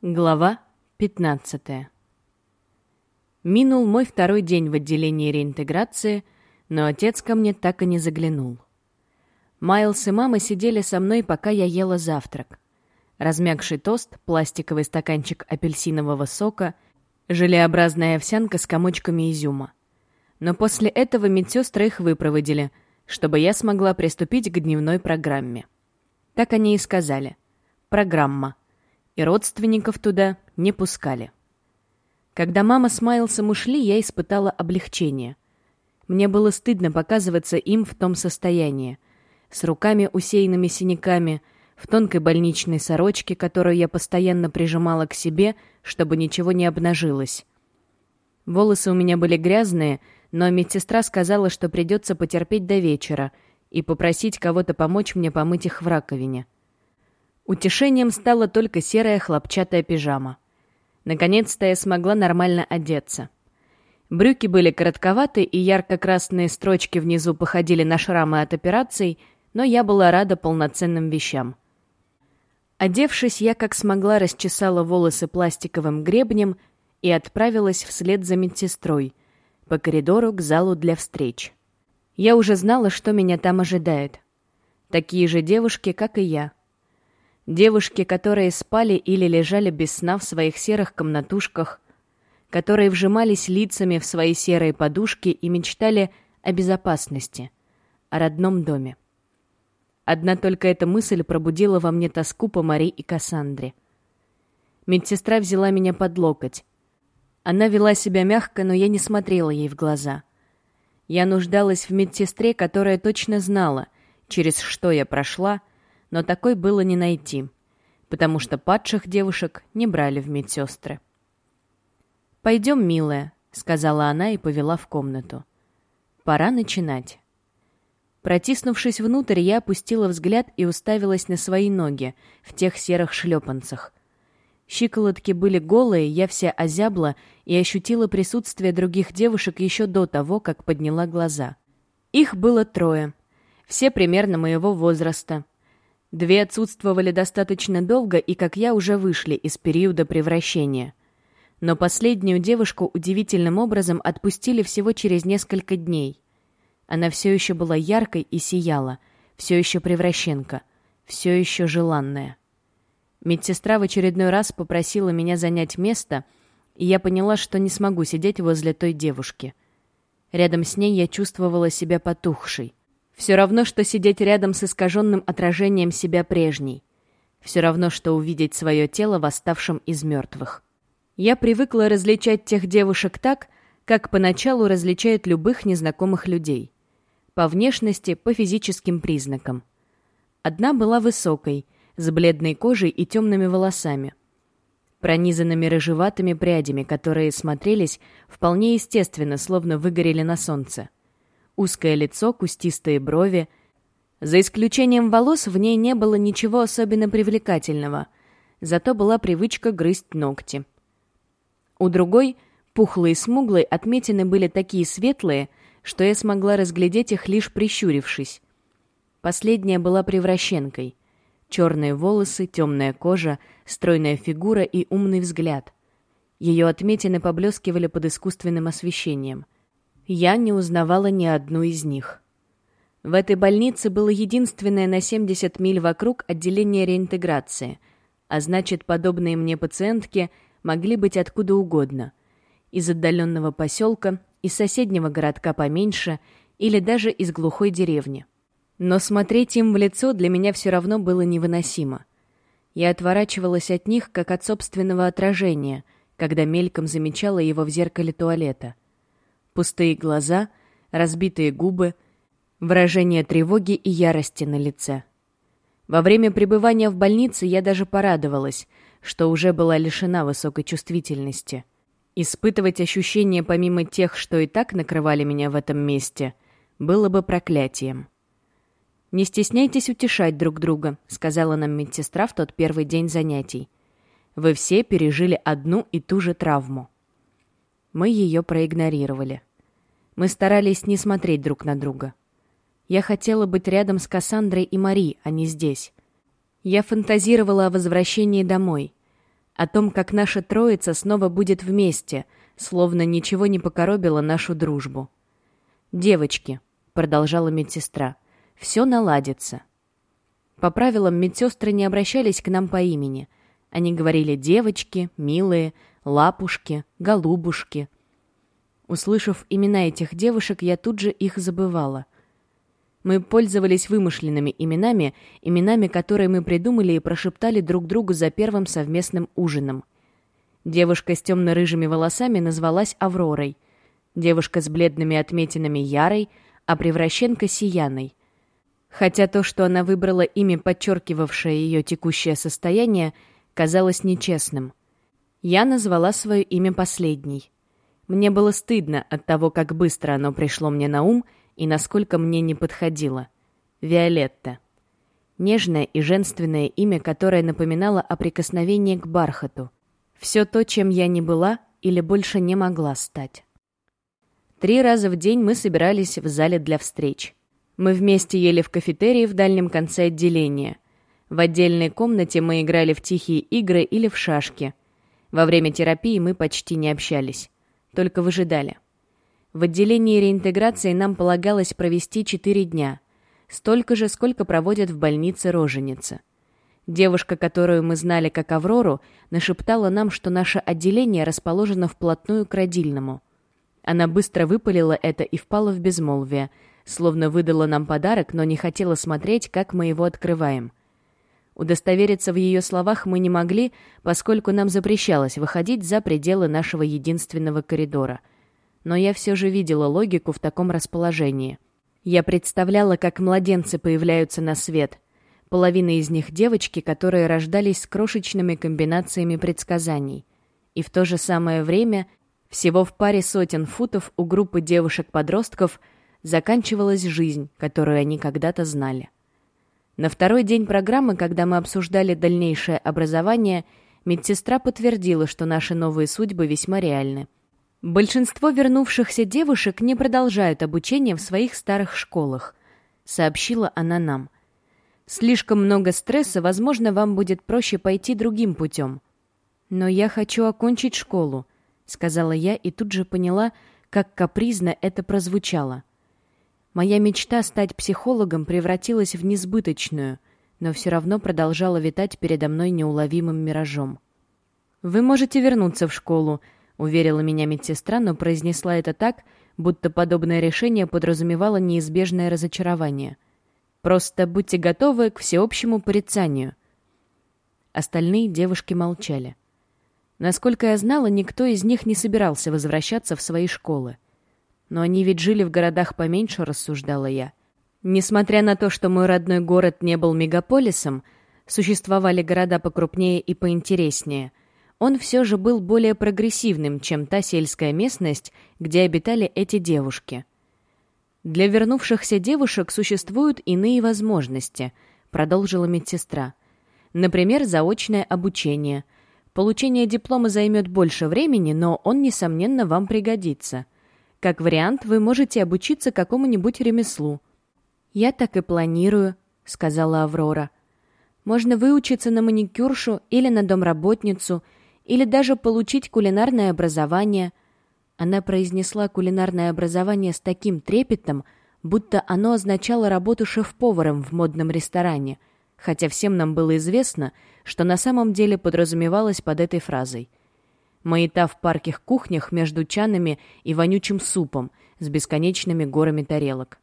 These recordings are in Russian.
Глава 15 Минул мой второй день в отделении реинтеграции, но отец ко мне так и не заглянул. Майлз и мама сидели со мной, пока я ела завтрак. Размягший тост, пластиковый стаканчик апельсинового сока, желеобразная овсянка с комочками изюма. Но после этого медсестры их выпроводили, чтобы я смогла приступить к дневной программе. Так они и сказали. Программа — и родственников туда не пускали. Когда мама с Майлсом ушли, я испытала облегчение. Мне было стыдно показываться им в том состоянии, с руками усеянными синяками, в тонкой больничной сорочке, которую я постоянно прижимала к себе, чтобы ничего не обнажилось. Волосы у меня были грязные, но медсестра сказала, что придется потерпеть до вечера и попросить кого-то помочь мне помыть их в раковине. Утешением стала только серая хлопчатая пижама. Наконец-то я смогла нормально одеться. Брюки были коротковаты, и ярко-красные строчки внизу походили на шрамы от операций, но я была рада полноценным вещам. Одевшись, я как смогла расчесала волосы пластиковым гребнем и отправилась вслед за медсестрой по коридору к залу для встреч. Я уже знала, что меня там ожидает. Такие же девушки, как и я — Девушки, которые спали или лежали без сна в своих серых комнатушках, которые вжимались лицами в свои серые подушки и мечтали о безопасности, о родном доме. Одна только эта мысль пробудила во мне тоску по Мари и Кассандре. Медсестра взяла меня под локоть. Она вела себя мягко, но я не смотрела ей в глаза. Я нуждалась в медсестре, которая точно знала, через что я прошла, но такой было не найти, потому что падших девушек не брали в медсестры. «Пойдем, милая», — сказала она и повела в комнату. «Пора начинать». Протиснувшись внутрь, я опустила взгляд и уставилась на свои ноги в тех серых шлепанцах. Щиколотки были голые, я вся озябла и ощутила присутствие других девушек еще до того, как подняла глаза. Их было трое. Все примерно моего возраста, Две отсутствовали достаточно долго и, как я, уже вышли из периода превращения. Но последнюю девушку удивительным образом отпустили всего через несколько дней. Она все еще была яркой и сияла, все еще превращенка, все еще желанная. Медсестра в очередной раз попросила меня занять место, и я поняла, что не смогу сидеть возле той девушки. Рядом с ней я чувствовала себя потухшей. Все равно, что сидеть рядом с искаженным отражением себя прежней. Все равно, что увидеть свое тело восставшим из мертвых. Я привыкла различать тех девушек так, как поначалу различают любых незнакомых людей. По внешности, по физическим признакам. Одна была высокой, с бледной кожей и темными волосами. Пронизанными рыжеватыми прядями, которые смотрелись вполне естественно, словно выгорели на солнце. Узкое лицо, кустистые брови. За исключением волос в ней не было ничего особенно привлекательного, зато была привычка грызть ногти. У другой, пухлой и смуглой, отметины были такие светлые, что я смогла разглядеть их лишь прищурившись. Последняя была превращенкой. Черные волосы, темная кожа, стройная фигура и умный взгляд. Ее отметины поблескивали под искусственным освещением — я не узнавала ни одну из них. В этой больнице было единственное на 70 миль вокруг отделение реинтеграции, а значит, подобные мне пациентки могли быть откуда угодно. Из отдаленного поселка, из соседнего городка поменьше или даже из глухой деревни. Но смотреть им в лицо для меня все равно было невыносимо. Я отворачивалась от них, как от собственного отражения, когда мельком замечала его в зеркале туалета — Пустые глаза, разбитые губы, выражение тревоги и ярости на лице. Во время пребывания в больнице я даже порадовалась, что уже была лишена высокой чувствительности. Испытывать ощущения помимо тех, что и так накрывали меня в этом месте, было бы проклятием. «Не стесняйтесь утешать друг друга», — сказала нам медсестра в тот первый день занятий. «Вы все пережили одну и ту же травму». Мы ее проигнорировали. Мы старались не смотреть друг на друга. Я хотела быть рядом с Кассандрой и Мари, а не здесь. Я фантазировала о возвращении домой, о том, как наша троица снова будет вместе, словно ничего не покоробило нашу дружбу. «Девочки», — продолжала медсестра, — «все наладится». По правилам, медсестры не обращались к нам по имени. Они говорили «девочки», «милые», «лапушки», «голубушки». Услышав имена этих девушек, я тут же их забывала. Мы пользовались вымышленными именами, именами, которые мы придумали и прошептали друг другу за первым совместным ужином. Девушка с темно-рыжими волосами назвалась Авророй, девушка с бледными отметинами Ярой, а превращенка Сияной. Хотя то, что она выбрала имя, подчеркивавшее ее текущее состояние, казалось нечестным. Я назвала свое имя последней. Мне было стыдно от того, как быстро оно пришло мне на ум и насколько мне не подходило. Виолетта. Нежное и женственное имя, которое напоминало о прикосновении к бархату. Все то, чем я не была или больше не могла стать. Три раза в день мы собирались в зале для встреч. Мы вместе ели в кафетерии в дальнем конце отделения. В отдельной комнате мы играли в тихие игры или в шашки. Во время терапии мы почти не общались только выжидали. В отделении реинтеграции нам полагалось провести четыре дня, столько же, сколько проводят в больнице роженицы. Девушка, которую мы знали как Аврору, нашептала нам, что наше отделение расположено вплотную к родильному. Она быстро выпалила это и впала в безмолвие, словно выдала нам подарок, но не хотела смотреть, как мы его открываем. Удостовериться в ее словах мы не могли, поскольку нам запрещалось выходить за пределы нашего единственного коридора. Но я все же видела логику в таком расположении. Я представляла, как младенцы появляются на свет. Половина из них девочки, которые рождались с крошечными комбинациями предсказаний. И в то же самое время, всего в паре сотен футов у группы девушек-подростков заканчивалась жизнь, которую они когда-то знали. На второй день программы, когда мы обсуждали дальнейшее образование, медсестра подтвердила, что наши новые судьбы весьма реальны. Большинство вернувшихся девушек не продолжают обучение в своих старых школах, сообщила она нам. Слишком много стресса, возможно, вам будет проще пойти другим путем. Но я хочу окончить школу, сказала я и тут же поняла, как капризно это прозвучало. Моя мечта стать психологом превратилась в несбыточную, но все равно продолжала витать передо мной неуловимым миражом. «Вы можете вернуться в школу», — уверила меня медсестра, но произнесла это так, будто подобное решение подразумевало неизбежное разочарование. «Просто будьте готовы к всеобщему порицанию». Остальные девушки молчали. Насколько я знала, никто из них не собирался возвращаться в свои школы. Но они ведь жили в городах поменьше, рассуждала я. Несмотря на то, что мой родной город не был мегаполисом, существовали города покрупнее и поинтереснее, он все же был более прогрессивным, чем та сельская местность, где обитали эти девушки. «Для вернувшихся девушек существуют иные возможности», — продолжила медсестра. «Например, заочное обучение. Получение диплома займет больше времени, но он, несомненно, вам пригодится». Как вариант, вы можете обучиться какому-нибудь ремеслу. «Я так и планирую», — сказала Аврора. «Можно выучиться на маникюршу или на домработницу, или даже получить кулинарное образование». Она произнесла кулинарное образование с таким трепетом, будто оно означало работу шеф-поваром в модном ресторане, хотя всем нам было известно, что на самом деле подразумевалось под этой фразой — маята в парких кухнях между чанами и вонючим супом с бесконечными горами тарелок.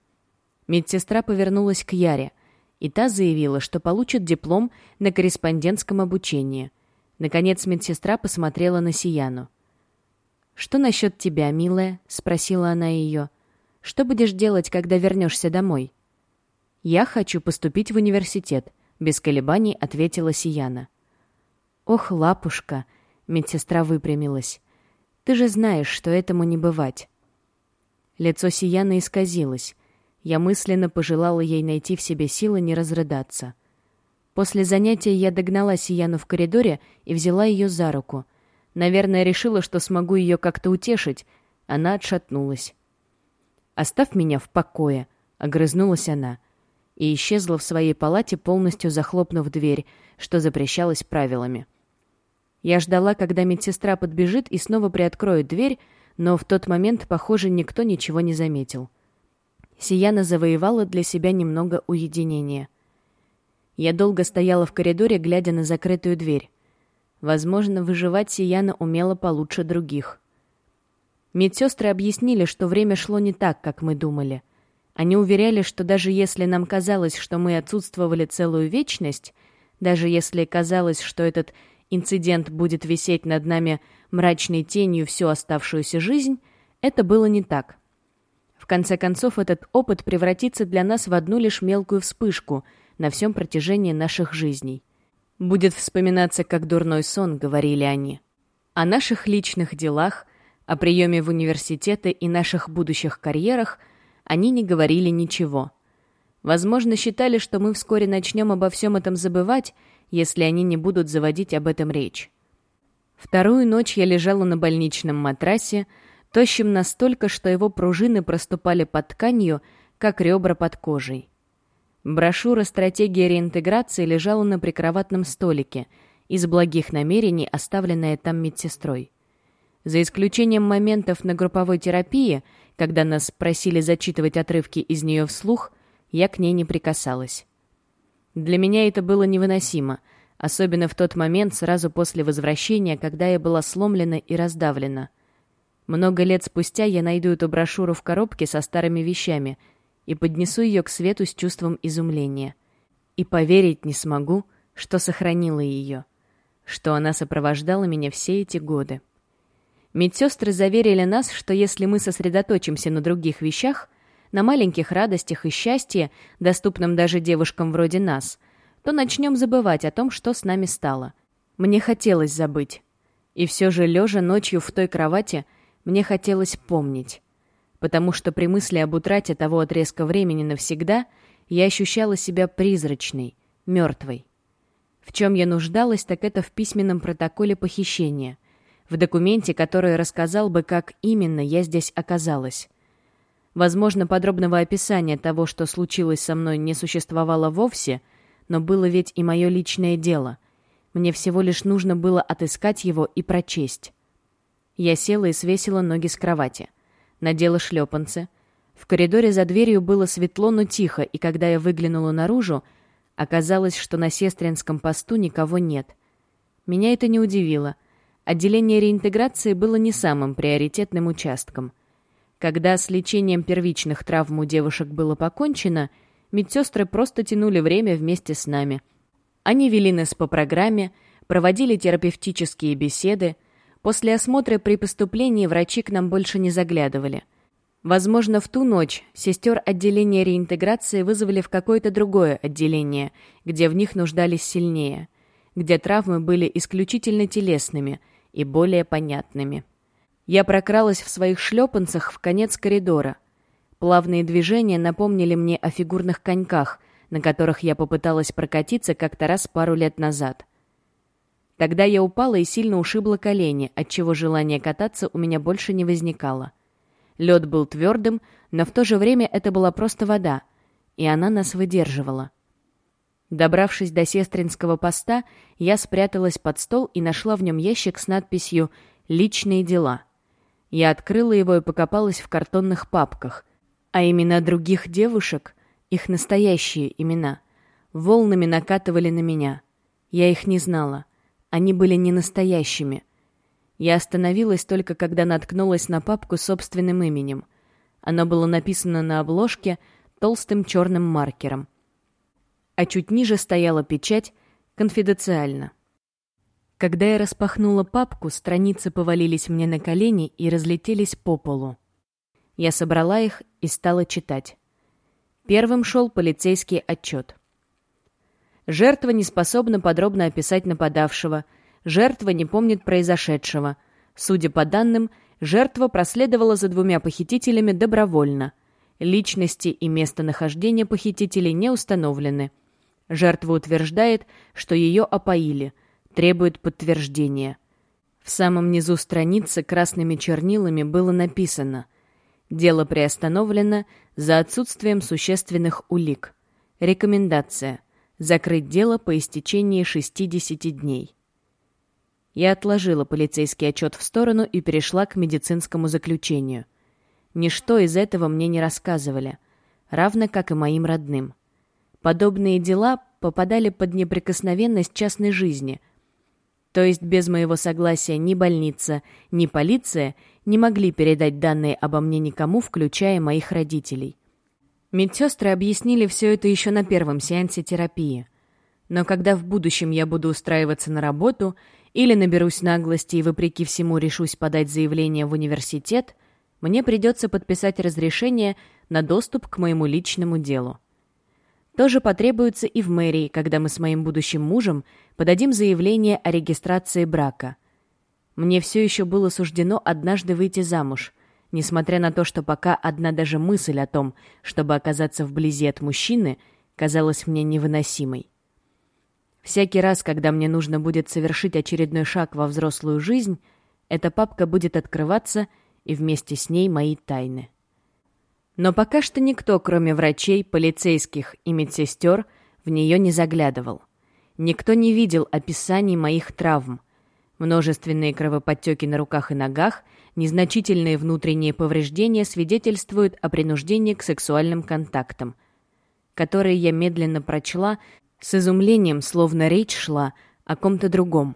Медсестра повернулась к Яре, и та заявила, что получит диплом на корреспондентском обучении. Наконец медсестра посмотрела на Сияну. «Что насчет тебя, милая?» — спросила она ее. «Что будешь делать, когда вернешься домой?» «Я хочу поступить в университет», — без колебаний ответила Сияна. «Ох, лапушка!» Медсестра выпрямилась. «Ты же знаешь, что этому не бывать». Лицо Сияны исказилось. Я мысленно пожелала ей найти в себе силы не разрыдаться. После занятия я догнала Сияну в коридоре и взяла ее за руку. Наверное, решила, что смогу ее как-то утешить. Она отшатнулась. «Оставь меня в покое», — огрызнулась она. И исчезла в своей палате, полностью захлопнув дверь, что запрещалось правилами. Я ждала, когда медсестра подбежит и снова приоткроет дверь, но в тот момент, похоже, никто ничего не заметил. Сияна завоевала для себя немного уединения. Я долго стояла в коридоре, глядя на закрытую дверь. Возможно, выживать Сияна умела получше других. Медсестры объяснили, что время шло не так, как мы думали. Они уверяли, что даже если нам казалось, что мы отсутствовали целую вечность, даже если казалось, что этот инцидент будет висеть над нами мрачной тенью всю оставшуюся жизнь, это было не так. В конце концов, этот опыт превратится для нас в одну лишь мелкую вспышку на всем протяжении наших жизней. «Будет вспоминаться как дурной сон», — говорили они. О наших личных делах, о приеме в университеты и наших будущих карьерах они не говорили ничего. Возможно, считали, что мы вскоре начнем обо всем этом забывать, если они не будут заводить об этом речь. Вторую ночь я лежала на больничном матрасе, тощим настолько, что его пружины проступали под тканью, как ребра под кожей. Брошюра «Стратегия реинтеграции» лежала на прикроватном столике, из благих намерений, оставленная там медсестрой. За исключением моментов на групповой терапии, когда нас просили зачитывать отрывки из нее вслух, я к ней не прикасалась. Для меня это было невыносимо, особенно в тот момент сразу после возвращения, когда я была сломлена и раздавлена. Много лет спустя я найду эту брошюру в коробке со старыми вещами и поднесу ее к свету с чувством изумления. И поверить не смогу, что сохранила ее, что она сопровождала меня все эти годы. Медсестры заверили нас, что если мы сосредоточимся на других вещах, на маленьких радостях и счастье, доступном даже девушкам вроде нас, то начнем забывать о том, что с нами стало. Мне хотелось забыть. И все же, лежа ночью в той кровати, мне хотелось помнить. Потому что при мысли об утрате того отрезка времени навсегда я ощущала себя призрачной, мертвой. В чем я нуждалась, так это в письменном протоколе похищения, в документе, который рассказал бы, как именно я здесь оказалась. Возможно, подробного описания того, что случилось со мной, не существовало вовсе, но было ведь и мое личное дело. Мне всего лишь нужно было отыскать его и прочесть. Я села и свесила ноги с кровати. Надела шлепанцы. В коридоре за дверью было светло, но тихо, и когда я выглянула наружу, оказалось, что на сестринском посту никого нет. Меня это не удивило. Отделение реинтеграции было не самым приоритетным участком — когда с лечением первичных травм у девушек было покончено, медсестры просто тянули время вместе с нами. Они вели нас по программе, проводили терапевтические беседы. После осмотра при поступлении врачи к нам больше не заглядывали. Возможно, в ту ночь сестер отделения реинтеграции вызвали в какое-то другое отделение, где в них нуждались сильнее, где травмы были исключительно телесными и более понятными. Я прокралась в своих шлепанцах в конец коридора. Плавные движения напомнили мне о фигурных коньках, на которых я попыталась прокатиться как-то раз пару лет назад. Тогда я упала и сильно ушибла колени, отчего желание кататься у меня больше не возникало. Лед был твердым, но в то же время это была просто вода, и она нас выдерживала. Добравшись до сестринского поста, я спряталась под стол и нашла в нем ящик с надписью «Личные дела». Я открыла его и покопалась в картонных папках. А имена других девушек, их настоящие имена, волнами накатывали на меня. Я их не знала. Они были не настоящими. Я остановилась только когда наткнулась на папку с собственным именем. Оно было написано на обложке толстым черным маркером. А чуть ниже стояла печать «Конфиденциально». Когда я распахнула папку, страницы повалились мне на колени и разлетелись по полу. Я собрала их и стала читать. Первым шел полицейский отчет. Жертва не способна подробно описать нападавшего. Жертва не помнит произошедшего. Судя по данным, жертва проследовала за двумя похитителями добровольно. Личности и местонахождение похитителей не установлены. Жертва утверждает, что ее опоили – требует подтверждения. В самом низу страницы красными чернилами было написано «Дело приостановлено за отсутствием существенных улик. Рекомендация. Закрыть дело по истечении 60 дней». Я отложила полицейский отчет в сторону и перешла к медицинскому заключению. Ничто из этого мне не рассказывали, равно как и моим родным. Подобные дела попадали под неприкосновенность частной жизни. То есть без моего согласия ни больница, ни полиция не могли передать данные обо мне никому, включая моих родителей. Медсестры объяснили все это еще на первом сеансе терапии. Но когда в будущем я буду устраиваться на работу или наберусь наглости и, вопреки всему, решусь подать заявление в университет, мне придется подписать разрешение на доступ к моему личному делу. Тоже потребуется и в мэрии, когда мы с моим будущим мужем подадим заявление о регистрации брака. Мне все еще было суждено однажды выйти замуж, несмотря на то, что пока одна даже мысль о том, чтобы оказаться вблизи от мужчины, казалась мне невыносимой. Всякий раз, когда мне нужно будет совершить очередной шаг во взрослую жизнь, эта папка будет открываться, и вместе с ней мои тайны. Но пока что никто, кроме врачей, полицейских и медсестер, в нее не заглядывал. Никто не видел описаний моих травм. Множественные кровоподтеки на руках и ногах, незначительные внутренние повреждения свидетельствуют о принуждении к сексуальным контактам, которые я медленно прочла с изумлением, словно речь шла о ком-то другом.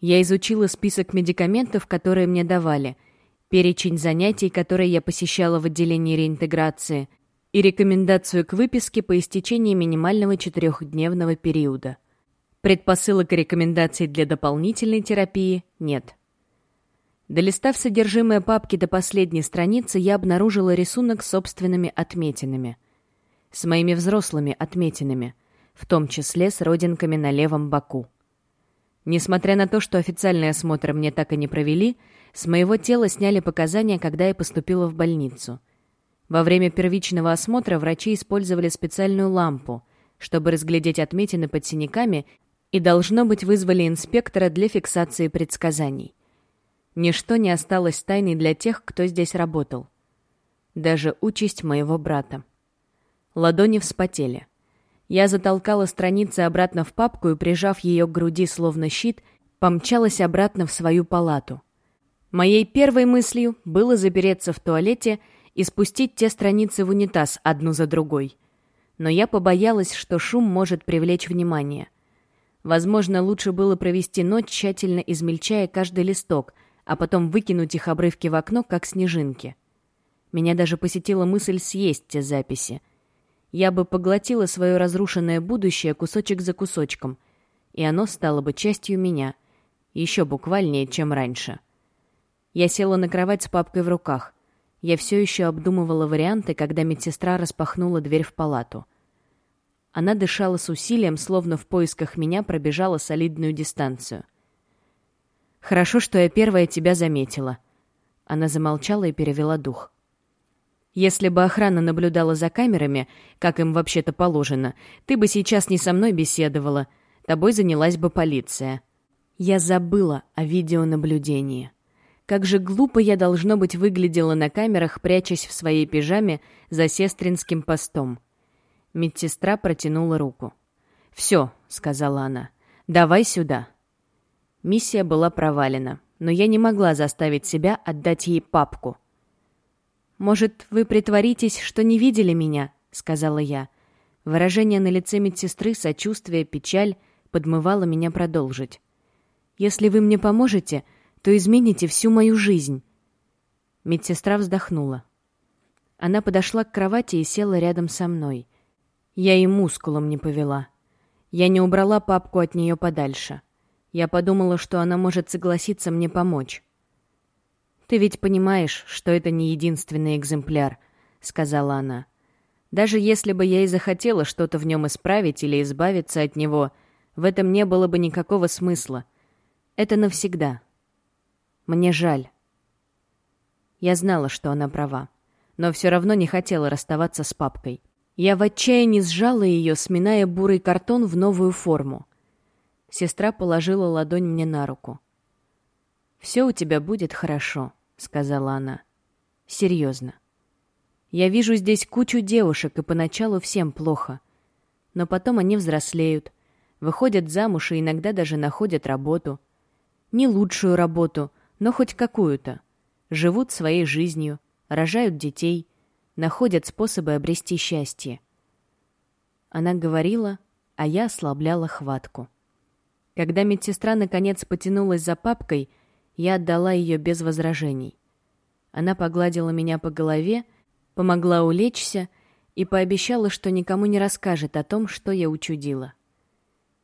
Я изучила список медикаментов, которые мне давали, перечень занятий, которые я посещала в отделении реинтеграции, и рекомендацию к выписке по истечении минимального четырехдневного периода. Предпосылок и рекомендаций для дополнительной терапии нет. Долистав содержимое папки до последней страницы, я обнаружила рисунок с собственными отметинами. С моими взрослыми отметинами – в том числе с родинками на левом боку. Несмотря на то, что официальный осмотр мне так и не провели, с моего тела сняли показания, когда я поступила в больницу. Во время первичного осмотра врачи использовали специальную лампу, чтобы разглядеть отметины под синяками и, должно быть, вызвали инспектора для фиксации предсказаний. Ничто не осталось тайной для тех, кто здесь работал. Даже участь моего брата. Ладони вспотели. Я затолкала страницы обратно в папку и, прижав ее к груди словно щит, помчалась обратно в свою палату. Моей первой мыслью было запереться в туалете и спустить те страницы в унитаз одну за другой. Но я побоялась, что шум может привлечь внимание. Возможно, лучше было провести ночь, тщательно измельчая каждый листок, а потом выкинуть их обрывки в окно, как снежинки. Меня даже посетила мысль съесть те записи — я бы поглотила свое разрушенное будущее кусочек за кусочком, и оно стало бы частью меня, еще буквальнее, чем раньше. Я села на кровать с папкой в руках. Я все еще обдумывала варианты, когда медсестра распахнула дверь в палату. Она дышала с усилием, словно в поисках меня пробежала солидную дистанцию. «Хорошо, что я первая тебя заметила». Она замолчала и перевела дух. Если бы охрана наблюдала за камерами, как им вообще-то положено, ты бы сейчас не со мной беседовала. Тобой занялась бы полиция. Я забыла о видеонаблюдении. Как же глупо я, должно быть, выглядела на камерах, прячась в своей пижаме за сестринским постом. Медсестра протянула руку. «Все», — сказала она, — «давай сюда». Миссия была провалена, но я не могла заставить себя отдать ей папку — «Может, вы притворитесь, что не видели меня?» — сказала я. Выражение на лице медсестры, сочувствие, печаль подмывало меня продолжить. «Если вы мне поможете, то измените всю мою жизнь». Медсестра вздохнула. Она подошла к кровати и села рядом со мной. Я и мускулом не повела. Я не убрала папку от нее подальше. Я подумала, что она может согласиться мне помочь. «Ты ведь понимаешь, что это не единственный экземпляр», — сказала она. «Даже если бы я и захотела что-то в нем исправить или избавиться от него, в этом не было бы никакого смысла. Это навсегда. Мне жаль». Я знала, что она права, но все равно не хотела расставаться с папкой. Я в отчаянии сжала ее, сминая бурый картон в новую форму. Сестра положила ладонь мне на руку. «Все у тебя будет хорошо», — сказала она. «Серьезно. Я вижу здесь кучу девушек, и поначалу всем плохо. Но потом они взрослеют, выходят замуж и иногда даже находят работу. Не лучшую работу, но хоть какую-то. Живут своей жизнью, рожают детей, находят способы обрести счастье. Она говорила, а я ослабляла хватку. Когда медсестра наконец потянулась за папкой, я отдала ее без возражений. Она погладила меня по голове, помогла улечься и пообещала, что никому не расскажет о том, что я учудила.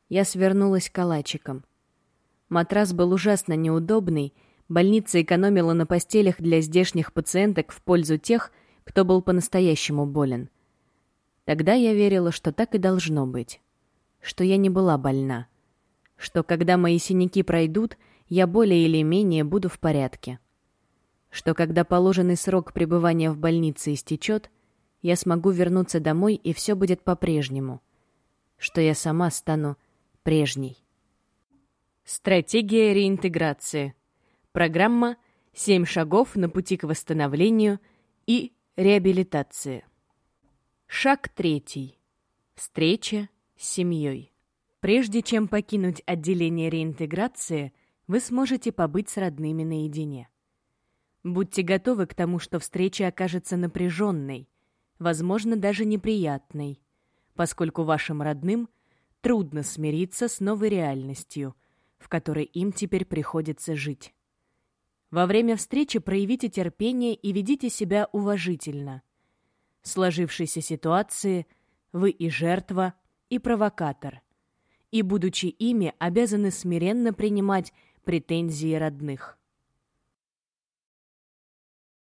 Я свернулась калачиком. Матрас был ужасно неудобный, больница экономила на постелях для здешних пациенток в пользу тех, кто был по-настоящему болен. Тогда я верила, что так и должно быть. Что я не была больна. Что когда мои синяки пройдут, я более или менее буду в порядке. Что когда положенный срок пребывания в больнице истечет, я смогу вернуться домой и все будет по-прежнему. Что я сама стану прежней. Стратегия реинтеграции. Программа «Семь шагов на пути к восстановлению и реабилитации». Шаг третий. Встреча с семьей. Прежде чем покинуть отделение реинтеграции, вы сможете побыть с родными наедине. Будьте готовы к тому, что встреча окажется напряженной, возможно, даже неприятной, поскольку вашим родным трудно смириться с новой реальностью, в которой им теперь приходится жить. Во время встречи проявите терпение и ведите себя уважительно. В сложившейся ситуации вы и жертва, и провокатор. И, будучи ими, обязаны смиренно принимать претензии родных.